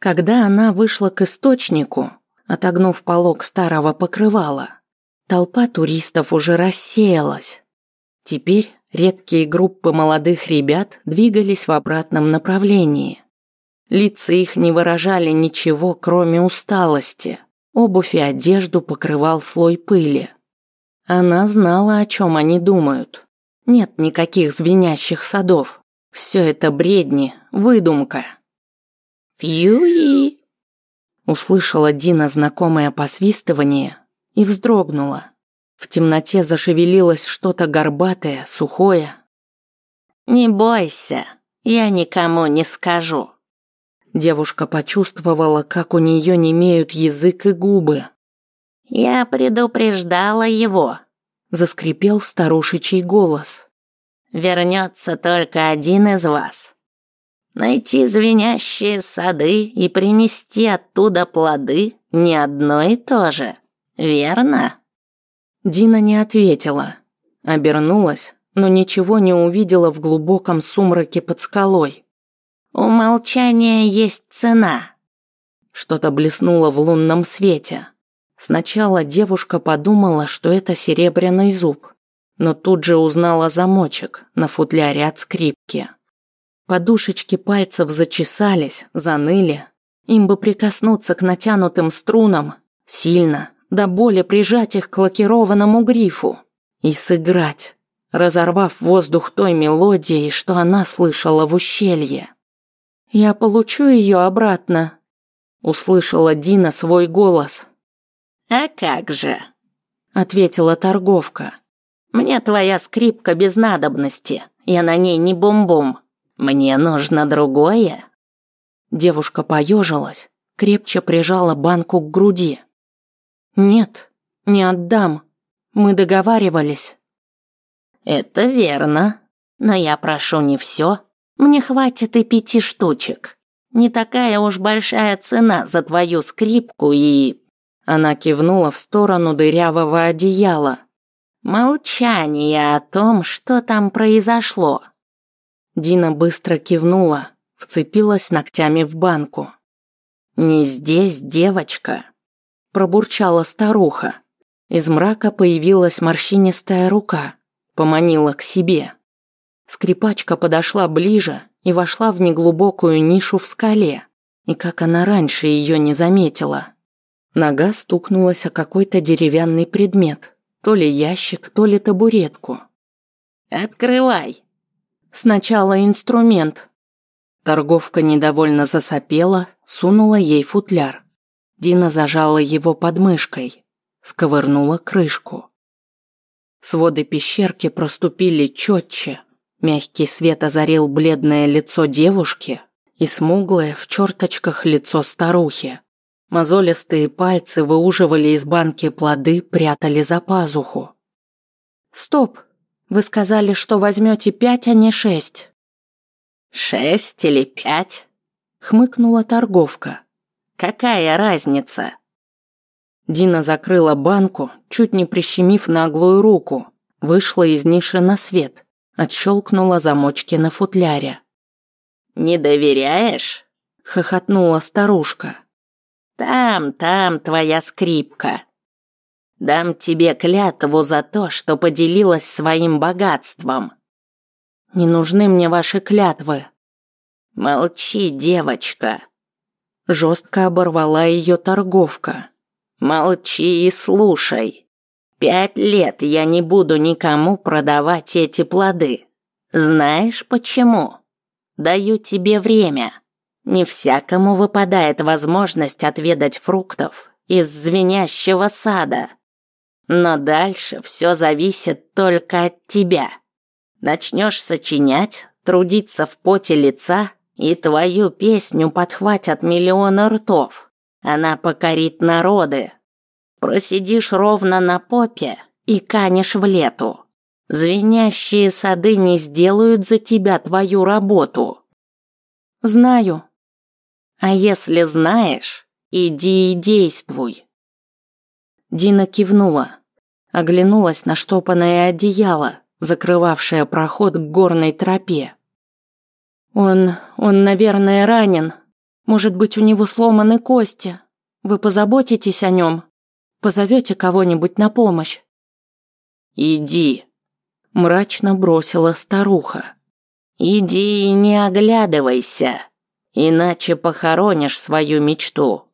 Когда она вышла к источнику, отогнув полог старого покрывала, толпа туристов уже рассеялась. Теперь редкие группы молодых ребят двигались в обратном направлении. Лица их не выражали ничего, кроме усталости. Обувь и одежду покрывал слой пыли. Она знала, о чем они думают. Нет никаких звенящих садов. Все это бредни, выдумка. «Фьюи!» Услышала Дина знакомое посвистывание и вздрогнула. В темноте зашевелилось что-то горбатое, сухое. «Не бойся, я никому не скажу». Девушка почувствовала, как у нее немеют язык и губы. «Я предупреждала его», — заскрипел старушечий голос. «Вернется только один из вас. Найти звенящие сады и принести оттуда плоды не одно и то же, верно?» Дина не ответила. Обернулась, но ничего не увидела в глубоком сумраке под скалой. «У молчания есть цена». Что-то блеснуло в лунном свете. Сначала девушка подумала, что это серебряный зуб, но тут же узнала замочек на футляре от скрипки. Подушечки пальцев зачесались, заныли. Им бы прикоснуться к натянутым струнам сильно, до боли прижать их к лакированному грифу и сыграть, разорвав воздух той мелодией, что она слышала в ущелье. «Я получу ее обратно», — услышала Дина свой голос. «А как же?» — ответила торговка. «Мне твоя скрипка без надобности, я на ней не бум-бум». Мне нужно другое. Девушка поежилась, крепче прижала банку к груди. Нет, не отдам. Мы договаривались. Это верно, но я прошу не все. Мне хватит и пяти штучек. Не такая уж большая цена за твою скрипку и... Она кивнула в сторону дырявого одеяла. Молчание о том, что там произошло. Дина быстро кивнула, вцепилась ногтями в банку. «Не здесь, девочка», – пробурчала старуха. Из мрака появилась морщинистая рука, поманила к себе. Скрипачка подошла ближе и вошла в неглубокую нишу в скале. И как она раньше ее не заметила. Нога стукнулась о какой-то деревянный предмет, то ли ящик, то ли табуретку. «Открывай!» Сначала инструмент. Торговка недовольно засопела, сунула ей футляр. Дина зажала его подмышкой, сковырнула крышку. Своды пещерки проступили четче. Мягкий свет озарил бледное лицо девушки и смуглое в черточках лицо старухи. Мозолистые пальцы выуживали из банки плоды, прятали за пазуху. «Стоп!» Вы сказали, что возьмете пять, а не шесть. Шесть или пять? Хмыкнула торговка. Какая разница? Дина закрыла банку, чуть не прищемив наглую руку, вышла из ниши на свет, отщелкнула замочки на футляре. «Не доверяешь?» – хохотнула старушка. «Там, там твоя скрипка. Дам тебе клятву за то, что поделилась своим богатством. Не нужны мне ваши клятвы. Молчи, девочка. Жестко оборвала ее торговка. Молчи и слушай. Пять лет я не буду никому продавать эти плоды. Знаешь почему? Даю тебе время. Не всякому выпадает возможность отведать фруктов из звенящего сада. Но дальше все зависит только от тебя. Начнешь сочинять, трудиться в поте лица, и твою песню подхватят миллионы ртов. Она покорит народы. Просидишь ровно на попе и канешь в лету. Звенящие сады не сделают за тебя твою работу. Знаю. А если знаешь, иди и действуй. Дина кивнула оглянулась на штопанное одеяло, закрывавшее проход к горной тропе. «Он... он, наверное, ранен. Может быть, у него сломаны кости. Вы позаботитесь о нем? Позовете кого-нибудь на помощь?» «Иди», – мрачно бросила старуха. «Иди и не оглядывайся, иначе похоронишь свою мечту».